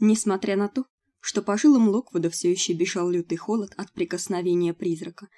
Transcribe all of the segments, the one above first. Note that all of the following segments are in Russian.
Несмотря на то, что по жилам Локвуда все еще бежал лютый холод от прикосновения призрака,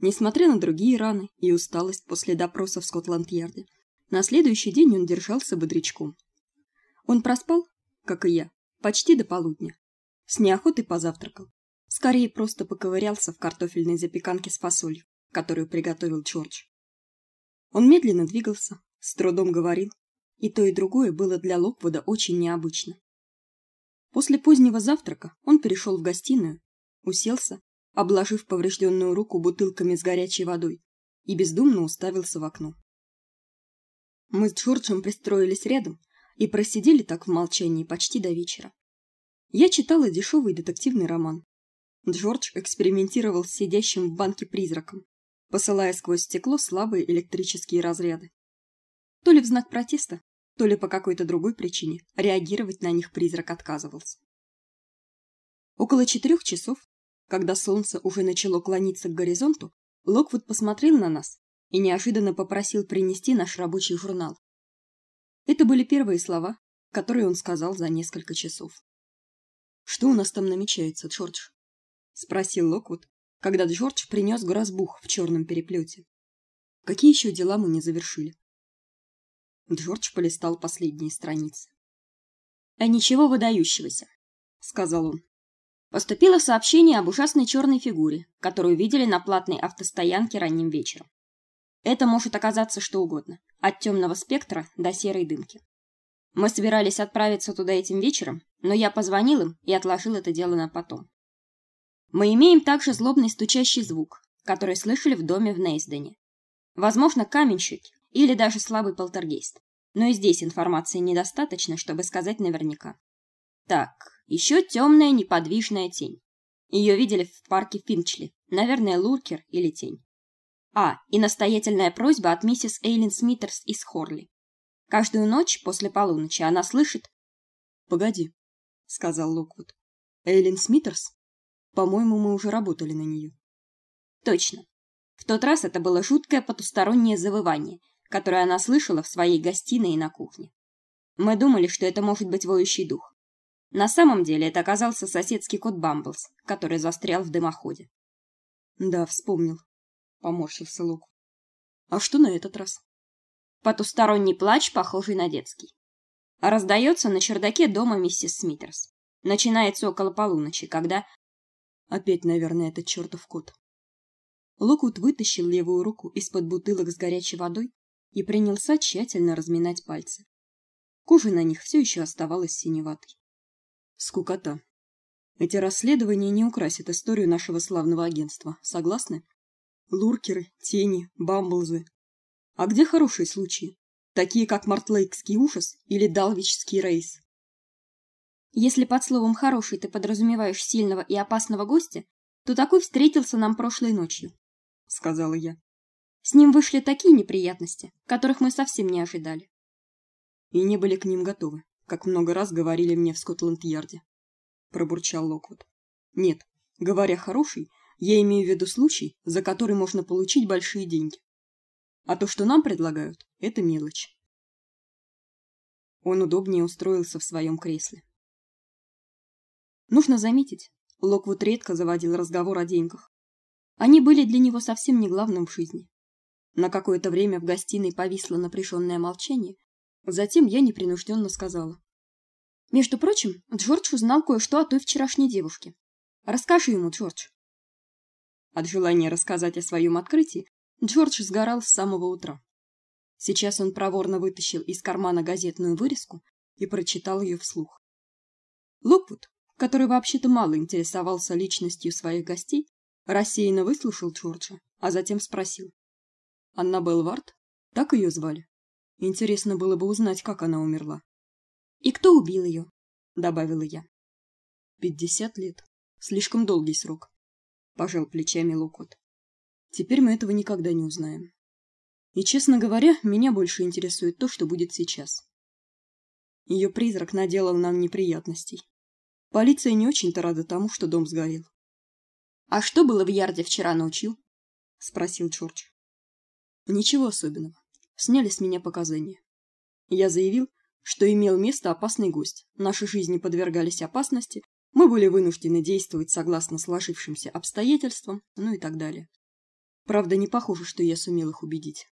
несмотря на другие раны и усталость после допроса в Скотланд-Ярде, на следующий день он держался бодрячком. Он проспал, как и я, почти до полудня. С неохотой позавтракал. Скорее просто поковырялся в картофельной запеканке с фасолью, которую приготовил Джордж. Он медленно двигался, с трудом говорил, и то и другое было для Локвуда очень необычно. После позднего завтрака он перешел в гостиную, уселся, обложив поврежденную руку бутылками с горячей водой, и бездумно уставился в окно. Мы с Джорджем пристроились рядом и просидели так в молчании почти до вечера. Я читала дешевый детективный роман. Джордж экспериментировал с сидящим в банке призраком, посылая сквозь стекло слабые электрические разряды. То ли в знак протеста, то ли по какой-то другой причине реагировать на них призрак отказывался. Около четырех часов, когда солнце уже начало клониться к горизонту, Локвуд посмотрел на нас и неожиданно попросил принести наш рабочий журнал. Это были первые слова, которые он сказал за несколько часов. Что у нас там намечается, Джордж? спросил Локвуд, когда Джордж принес грозбух в черном переплете. Какие еще дела мы не завершили? Джордж полистал последние страницы. А ничего выдающегося, сказал он. Поступило сообщение об ужасной черной фигуре, которую видели на платной автостоянке ранним вечером. Это может оказаться что угодно, от темного спектра до серой дымки. Мы собирались отправиться туда этим вечером, но я позвонил им и отложил это дело на потом. Мы имеем также злобный стучащий звук, который слышали в доме в Нейсдене. Возможно, каменщики или даже слабый полтергейст. Но и здесь информации недостаточно, чтобы сказать наверняка. Так, еще темная неподвижная тень. Ее видели в парке Финчли, наверное, луркер или тень. А, и настоятельная просьба от миссис Эйлин Смитерс из Хорли. Каждую ночь после полуночи она слышит... «Погоди», — сказал Локвуд. «Эйлин Смитерс? По-моему, мы уже работали на нее». «Точно. В тот раз это было жуткое потустороннее завывание, которое она слышала в своей гостиной и на кухне. Мы думали, что это может быть воющий дух. На самом деле это оказался соседский кот Бамблс, который застрял в дымоходе. «Да, вспомнил», — поморщился Лук. «А что на этот раз?» Потусторонний плач, похожий на детский. Раздается на чердаке дома миссис Смитерс. Начинается около полуночи, когда... Опять, наверное, этот чертов кот. Локвуд вытащил левую руку из-под бутылок с горячей водой и принялся тщательно разминать пальцы. Кожа на них все еще оставалась синеватой. Скукота. Эти расследования не украсят историю нашего славного агентства. Согласны? Луркеры, тени, бамблзы. А где хорошие случаи? Такие, как Мартлейкский ужас или Далвичский рейс. Если под словом «хороший» ты подразумеваешь сильного и опасного гостя, то такой встретился нам прошлой ночью, — сказала я. С ним вышли такие неприятности, которых мы совсем не ожидали. И не были к ним готовы, как много раз говорили мне в Скотланд-Ярде, пробурчал Локвуд. Нет, говоря хороший, я имею в виду случай, за который можно получить большие деньги. А то, что нам предлагают, это мелочь. Он удобнее устроился в своем кресле. Нужно заметить, Локвуд редко заводил разговор о деньгах. Они были для него совсем не главным в жизни. На какое-то время в гостиной повисло напряженное молчание, затем я непринужденно сказала: "Между прочим, Джордж узнал кое-что о той вчерашней девушке. Расскажи ему, Джордж". От желания рассказать о своем открытии Джордж сгорал с самого утра. Сейчас он проворно вытащил из кармана газетную вырезку и прочитал ее вслух. Локвуд, который вообще-то мало интересовался личностью своих гостей, рассеянно выслушал Джорджа, а затем спросил: Анна Белвард? Так ее звали. Интересно было бы узнать, как она умерла. И кто убил ее? добавила я. Пятьдесят лет. Слишком долгий срок. Пожал плечами Локот. Теперь мы этого никогда не узнаем. И, честно говоря, меня больше интересует то, что будет сейчас. Ее призрак наделал нам неприятностей. Полиция не очень-то рада тому, что дом сгорел. А что было в Ярде вчера ночью? спросил Чёрч. Ничего особенного. Сняли с меня показания. Я заявил, что имел место опасный гость. Наши жизни подвергались опасности, мы были вынуждены действовать согласно сложившимся обстоятельствам, ну и так далее. Правда, не похоже, что я сумел их убедить.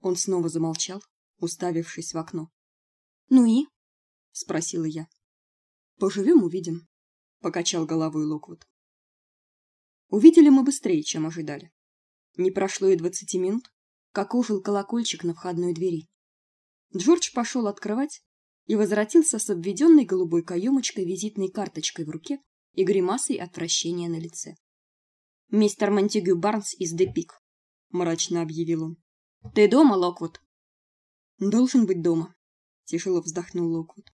Он снова замолчал, уставившись в окно. Ну и? спросила я. Поживем, увидим, покачал головой Локвуд. Увидели мы быстрее, чем ожидали. Не прошло и двадцати минут, как ожил колокольчик на входной двери. Джордж пошел открывать и возвратился с обведенной голубой каемочкой визитной карточкой в руке и гримасой отвращения на лице. «Мистер Монтегю Барнс из Депик», — мрачно объявил он. «Ты дома, Локвуд?» «Должен быть дома», — тяжело вздохнул Локвуд.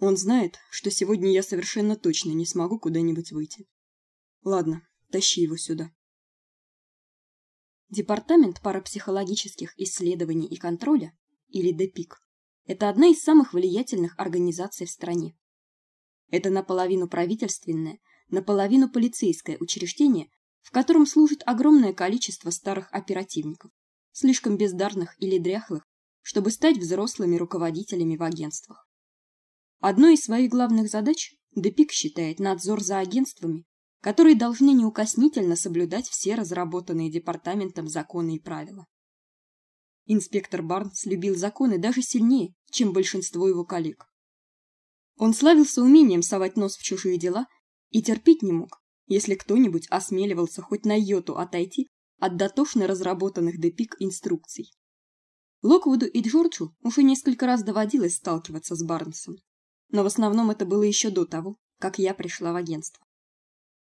«Он знает, что сегодня я совершенно точно не смогу куда-нибудь выйти. Ладно, тащи его сюда». Департамент парапсихологических исследований и контроля, или ДПИК, это одна из самых влиятельных организаций в стране. Это наполовину правительственное, наполовину полицейское учреждение, в котором служит огромное количество старых оперативников, слишком бездарных или дряхлых, чтобы стать взрослыми руководителями в агентствах. Одной из своих главных задач Депик считает надзор за агентствами, которые должны неукоснительно соблюдать все разработанные департаментом законы и правила. Инспектор Барнс любил законы даже сильнее, чем большинство его коллег. Он славился умением совать нос в чужие дела и терпеть не мог, если кто-нибудь осмеливался хоть на йоту отойти от дотошно разработанных депик инструкций. Локвуду и Джорджу уже несколько раз доводилось сталкиваться с Барнсом, но в основном это было еще до того, как я пришла в агентство.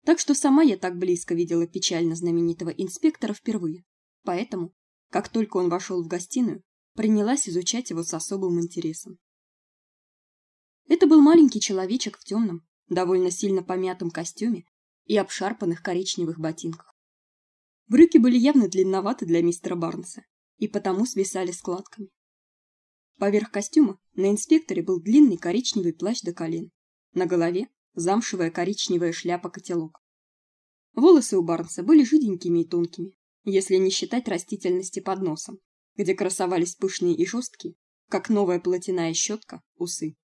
Так что сама я так близко видела печально знаменитого инспектора впервые. Поэтому как только он вошел в гостиную, принялась изучать его с особым интересом. Это был маленький человечек в темном, довольно сильно помятом костюме и обшарпанных коричневых ботинках. Брюки были явно длинноваты для мистера Барнса и потому свисали складками. Поверх костюма на инспекторе был длинный коричневый плащ до колен, на голове замшевая коричневая шляпа-котелок. Волосы у Барнса были жиденькими и тонкими, если не считать растительности под носом, где красовались пышные и жесткие, как новая платяная щетка, усы.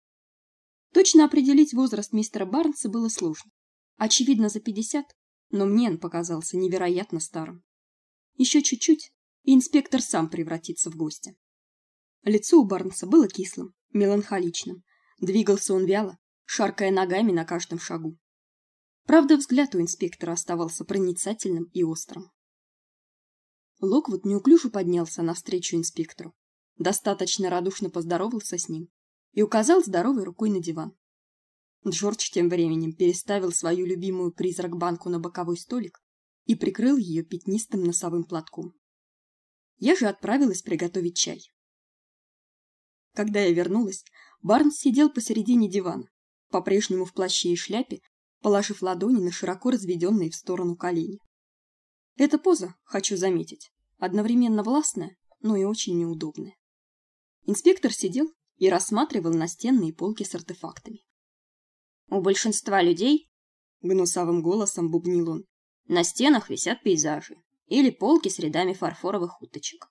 Точно определить возраст мистера Барнса было сложно. Очевидно, за пятьдесят, но мне он показался невероятно старым. Еще чуть-чуть, и инспектор сам превратится в гостя. Лицо у Барнса было кислым, меланхоличным. Двигался он вяло, шаркая ногами на каждом шагу. Правда, взгляд у инспектора оставался проницательным и острым. Локвуд неуклюже поднялся навстречу инспектору, достаточно радушно поздоровался с ним и указал здоровой рукой на диван. Джордж тем временем переставил свою любимую призрак-банку на боковой столик и прикрыл ее пятнистым носовым платком. Я же отправилась приготовить чай. Когда я вернулась, Барнс сидел посередине дивана, по-прежнему в плаще и шляпе, положив ладони на широко разведенные в сторону колени. Эта поза, хочу заметить, одновременно властная, но и очень неудобная. Инспектор сидел и рассматривал настенные полки с артефактами. У большинства людей, гнусавым голосом бубнил он, на стенах висят пейзажи или полки с рядами фарфоровых уточек.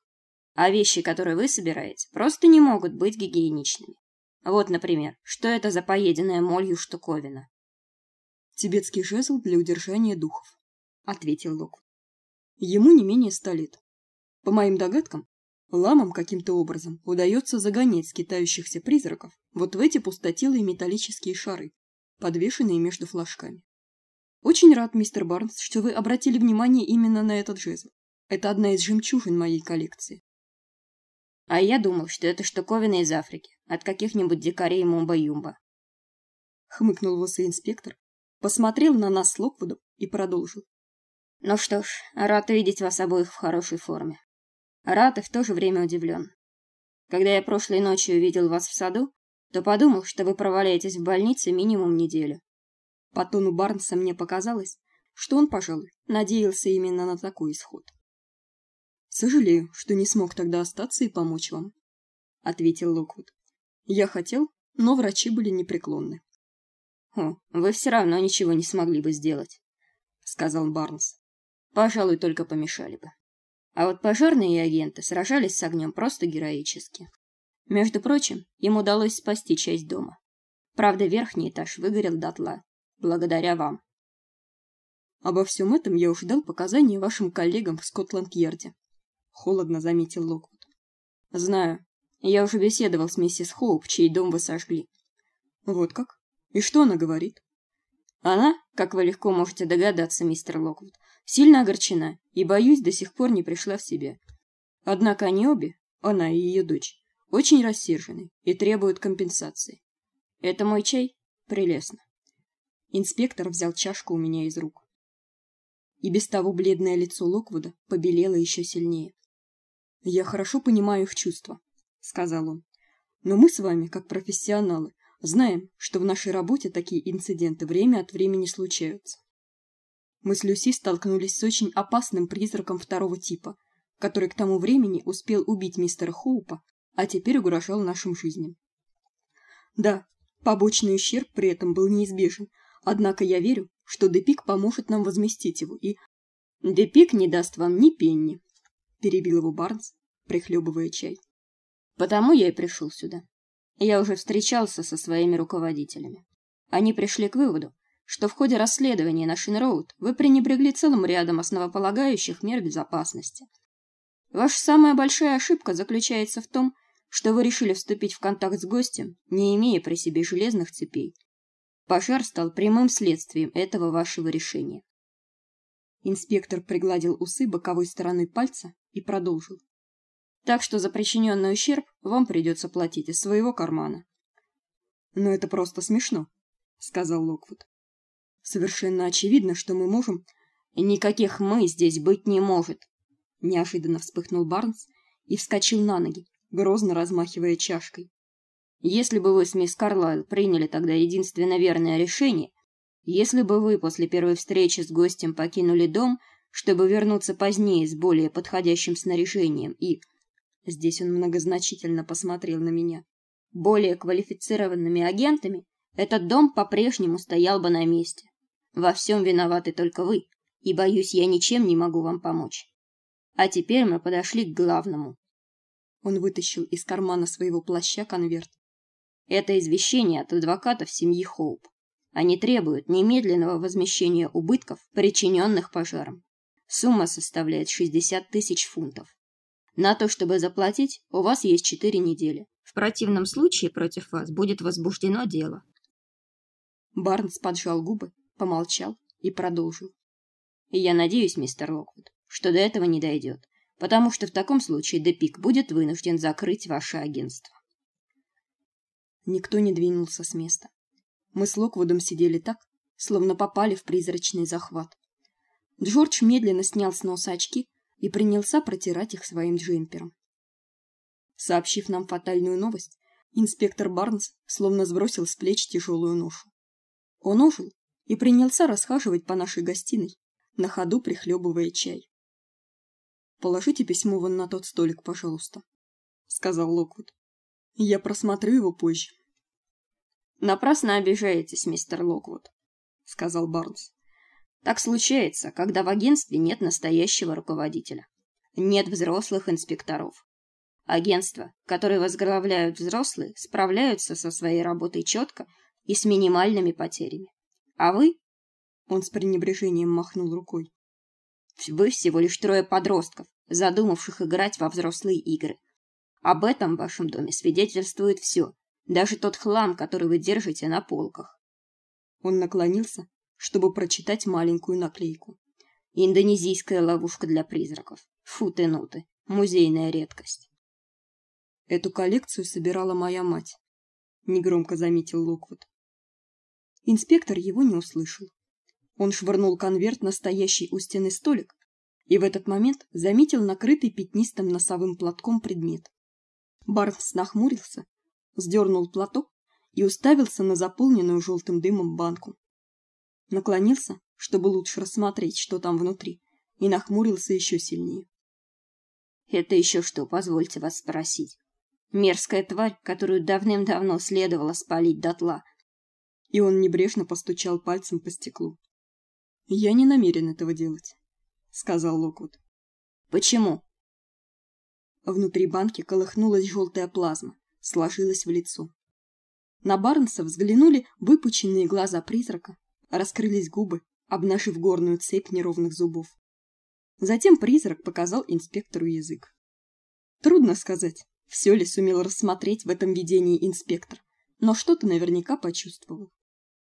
А вещи, которые вы собираете, просто не могут быть гигиеничными. Вот, например, что это за поеденная молью штуковина? Тибетский жезл для удержания духов, ответил Лок. Ему не менее ста лет. По моим догадкам, ламам каким-то образом удается загонять скитающихся призраков вот в эти пустотелые металлические шары, подвешенные между флажками. Очень рад, мистер Барнс, что вы обратили внимание именно на этот жезл. Это одна из жемчужин моей коллекции. А я думал, что это штуковина из Африки, от каких-нибудь дикарей Мумба-Юмба. Хмыкнул лысый инспектор, посмотрел на нас с Локвудом и продолжил. Ну что ж, рад видеть вас обоих в хорошей форме. Рад и в то же время удивлен. Когда я прошлой ночью увидел вас в саду, то подумал, что вы проваляетесь в больнице минимум неделю. По тону Барнса мне показалось, что он, пожалуй, надеялся именно на такой исход. Сожалею, что не смог тогда остаться и помочь вам, ответил Локвуд. Я хотел, но врачи были непреклонны. О, вы все равно ничего не смогли бы сделать, сказал Барнс пожалуй, только помешали бы. А вот пожарные и агенты сражались с огнем просто героически. Между прочим, им удалось спасти часть дома. Правда, верхний этаж выгорел дотла, благодаря вам. Обо всем этом я уже дал показания вашим коллегам в Скотланд-Ярде. Холодно заметил Локвуд. Знаю. Я уже беседовал с миссис Хоуп, чей дом вы сожгли. Вот как? И что она говорит? Она, как вы легко можете догадаться, мистер Локвуд, сильно огорчена и, боюсь, до сих пор не пришла в себя. Однако они обе, она и ее дочь, очень рассержены и требуют компенсации. Это мой чай? Прелестно. Инспектор взял чашку у меня из рук. И без того бледное лицо Локвуда побелело еще сильнее. «Я хорошо понимаю их чувства», — сказал он. «Но мы с вами, как профессионалы, знаем, что в нашей работе такие инциденты время от времени случаются. Мы с Люси столкнулись с очень опасным призраком второго типа, который к тому времени успел убить мистера Хоупа, а теперь угрожал нашим жизням. Да, побочный ущерб при этом был неизбежен, однако я верю, что Депик поможет нам возместить его, и... Депик не даст вам ни пенни, перебил его Барнс, прихлебывая чай. Потому я и пришел сюда. Я уже встречался со своими руководителями. Они пришли к выводу, что в ходе расследования на Шинроуд вы пренебрегли целым рядом основополагающих мер безопасности. Ваша самая большая ошибка заключается в том, что вы решили вступить в контакт с гостем, не имея при себе железных цепей. Пожар стал прямым следствием этого вашего решения. Инспектор пригладил усы боковой стороной пальца и продолжил. Так что за причиненный ущерб вам придется платить из своего кармана. Но это просто смешно, сказал Локвуд. Совершенно очевидно, что мы можем... Никаких «мы» здесь быть не может. Неожиданно вспыхнул Барнс и вскочил на ноги, грозно размахивая чашкой. Если бы вы с мисс Карлайл приняли тогда единственно верное решение, если бы вы после первой встречи с гостем покинули дом, чтобы вернуться позднее с более подходящим снаряжением и Здесь он многозначительно посмотрел на меня. Более квалифицированными агентами этот дом по-прежнему стоял бы на месте. Во всем виноваты только вы, и, боюсь, я ничем не могу вам помочь. А теперь мы подошли к главному. Он вытащил из кармана своего плаща конверт. Это извещение от адвокатов семьи Хоуп. Они требуют немедленного возмещения убытков, причиненных пожаром. Сумма составляет 60 тысяч фунтов. На то, чтобы заплатить, у вас есть четыре недели. В противном случае против вас будет возбуждено дело. Барнс поджал губы, помолчал и продолжил. я надеюсь, мистер Локвуд, что до этого не дойдет, потому что в таком случае Депик будет вынужден закрыть ваше агентство. Никто не двинулся с места. Мы с Локвудом сидели так, словно попали в призрачный захват. Джордж медленно снял с носа очки и принялся протирать их своим джемпером. Сообщив нам фатальную новость, инспектор Барнс словно сбросил с плеч тяжелую ношу. Он ожил и принялся расхаживать по нашей гостиной, на ходу прихлебывая чай. Положите письмо вон на тот столик, пожалуйста, сказал Локвуд. Я просмотрю его позже. Напрасно обижаетесь, мистер Локвуд, сказал Барнс. Так случается, когда в агентстве нет настоящего руководителя. Нет взрослых инспекторов. Агентства, которые возглавляют взрослые, справляются со своей работой четко и с минимальными потерями. А вы? Он с пренебрежением махнул рукой. Вы всего лишь трое подростков, задумавших играть во взрослые игры. Об этом в вашем доме свидетельствует все, даже тот хлам, который вы держите на полках. Он наклонился чтобы прочитать маленькую наклейку. Индонезийская ловушка для призраков. Фу ты ноты. Музейная редкость. Эту коллекцию собирала моя мать, негромко заметил Локвуд. Инспектор его не услышал. Он швырнул конверт на стоящий у стены столик и в этот момент заметил накрытый пятнистым носовым платком предмет. Барнс нахмурился, сдернул платок и уставился на заполненную желтым дымом банку наклонился, чтобы лучше рассмотреть, что там внутри, и нахмурился еще сильнее. Это еще что, позвольте вас спросить? Мерзкая тварь, которую давным-давно следовало спалить дотла. И он небрежно постучал пальцем по стеклу. Я не намерен этого делать, сказал Локвуд. Почему? Внутри банки колыхнулась желтая плазма, сложилась в лицо. На Барнса взглянули выпученные глаза призрака, раскрылись губы, обнажив горную цепь неровных зубов. Затем призрак показал инспектору язык. Трудно сказать, все ли сумел рассмотреть в этом видении инспектор, но что-то наверняка почувствовал.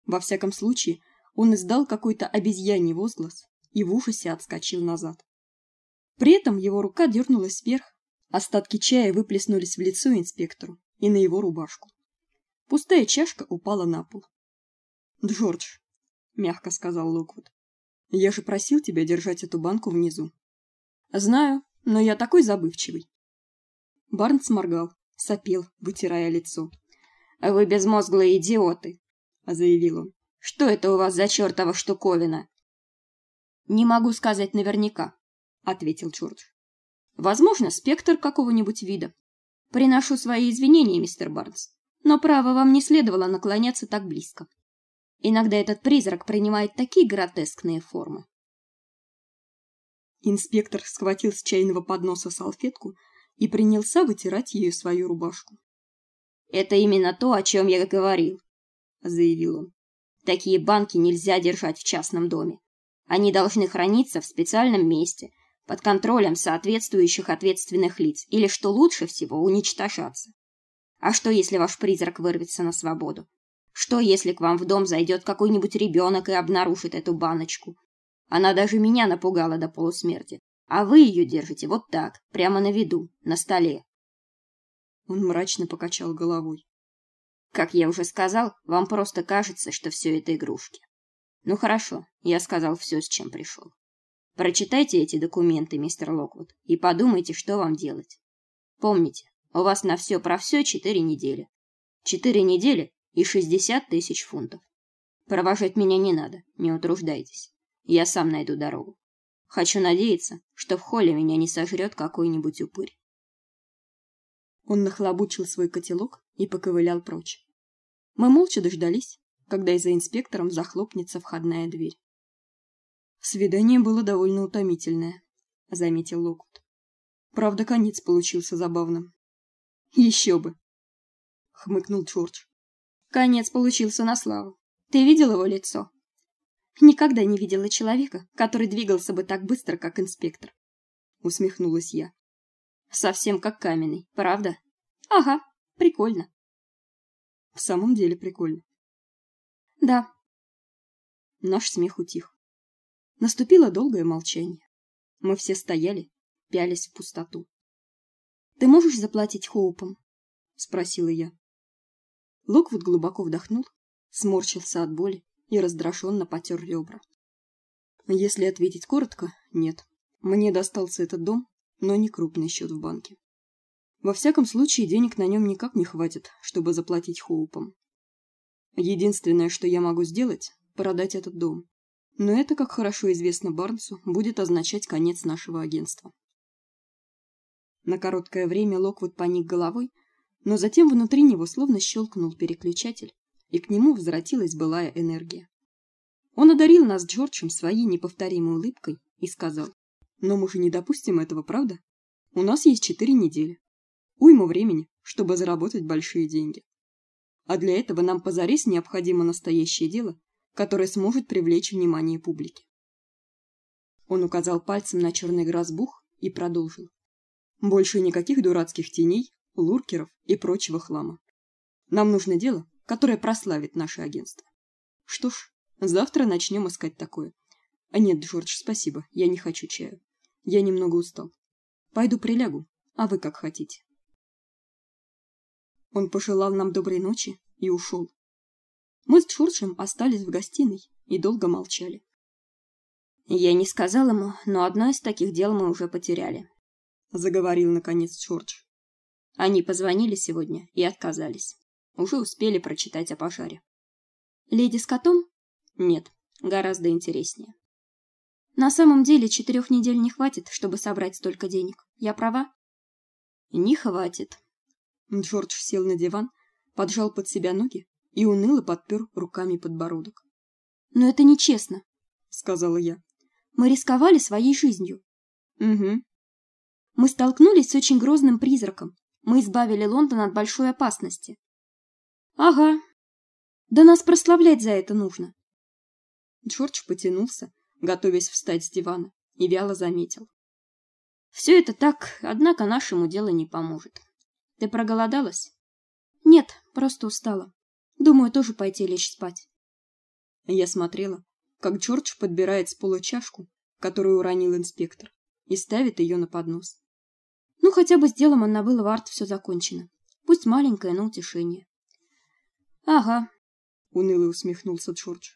Во всяком случае, он издал какой-то обезьяний возглас и в ужасе отскочил назад. При этом его рука дернулась вверх, остатки чая выплеснулись в лицо инспектору и на его рубашку. Пустая чашка упала на пол. "Джордж", мягко сказал Локвуд. "Я же просил тебя держать эту банку внизу". "Знаю, но я такой забывчивый". Барнс моргал, сопел, вытирая лицо. «А "Вы безмозглые идиоты", заявил он. "Что это у вас за чертова штуковина?" "Не могу сказать наверняка", ответил Джордж. "Возможно, спектр какого-нибудь вида. Приношу свои извинения, мистер Барнс, но право вам не следовало наклоняться так близко. Иногда этот призрак принимает такие гротескные формы". Инспектор схватил с чайного подноса салфетку и принялся вытирать ею свою рубашку. Это именно то, о чем я говорил, заявил он. Такие банки нельзя держать в частном доме. Они должны храниться в специальном месте, под контролем соответствующих ответственных лиц, или что лучше всего, уничтожаться. А что если ваш призрак вырвется на свободу? Что если к вам в дом зайдет какой-нибудь ребенок и обнаружит эту баночку? Она даже меня напугала до полусмерти. А вы ее держите вот так, прямо на виду, на столе. Он мрачно покачал головой. Как я уже сказал, вам просто кажется, что все это игрушки. Ну хорошо, я сказал все, с чем пришел. Прочитайте эти документы, мистер Локвуд, и подумайте, что вам делать. Помните, у вас на все про все четыре недели. Четыре недели и шестьдесят тысяч фунтов. Провожать меня не надо, не утруждайтесь. Я сам найду дорогу. Хочу надеяться, что в холле меня не сожрет какой-нибудь упырь. Он нахлобучил свой котелок и поковылял прочь. Мы молча дождались, когда и за инспектором захлопнется входная дверь. Свидание было довольно утомительное, заметил Локвуд. Правда, конец получился забавным. Еще бы, хмыкнул Джордж. Конец получился на славу. Ты видел его лицо? Никогда не видела человека, который двигался бы так быстро, как инспектор. Усмехнулась я. Совсем как каменный, правда? Ага, прикольно. В самом деле прикольно. Да. Наш смех утих. Наступило долгое молчание. Мы все стояли, пялись в пустоту. Ты можешь заплатить Хоупом? спросила я. Локвуд глубоко вдохнул, сморщился от боли и раздраженно потер ребра. Если ответить коротко, нет. Мне достался этот дом, но не крупный счет в банке. Во всяком случае, денег на нем никак не хватит, чтобы заплатить Хоупам. Единственное, что я могу сделать продать этот дом. Но это, как хорошо известно Барнсу, будет означать конец нашего агентства. На короткое время Локвуд поник головой, но затем внутри него словно щелкнул переключатель, и к нему возвратилась былая энергия. Он одарил нас Джорджем своей неповторимой улыбкой и сказал: "Но мы же не допустим этого, правда? У нас есть четыре недели. Уйма времени, чтобы заработать большие деньги. А для этого нам позарез необходимо настоящее дело, которое сможет привлечь внимание публики". Он указал пальцем на черный грозбух и продолжил: "Больше никаких дурацких теней, луркеров и прочего хлама. Нам нужно дело, которое прославит наше агентство. Что ж, завтра начнем искать такое. А нет, Джордж, спасибо, я не хочу чаю. Я немного устал. Пойду прилягу, а вы как хотите. Он пожелал нам доброй ночи и ушел. Мы с Джорджем остались в гостиной и долго молчали. Я не сказал ему, но одно из таких дел мы уже потеряли, заговорил наконец Джордж. Они позвонили сегодня и отказались. Уже успели прочитать о пожаре. Леди с котом? Нет, гораздо интереснее. На самом деле четырех недель не хватит, чтобы собрать столько денег. Я права? Не хватит. Джордж сел на диван, поджал под себя ноги и уныло подпер руками подбородок. Но это нечестно, сказала я. Мы рисковали своей жизнью. Угу. Мы столкнулись с очень грозным призраком, Мы избавили Лондон от большой опасности. Ага. Да нас прославлять за это нужно. Джордж потянулся, готовясь встать с дивана, и вяло заметил: все это так, однако нашему делу не поможет. Ты проголодалась? Нет, просто устала. Думаю, тоже пойти лечь спать. Я смотрела, как Джордж подбирает с пола чашку, которую уронил инспектор, и ставит ее на поднос. Ну, хотя бы с делом в арт все закончено. Пусть маленькое, но утешение. Ага, уныло усмехнулся Джордж.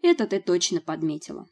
Это ты точно подметила.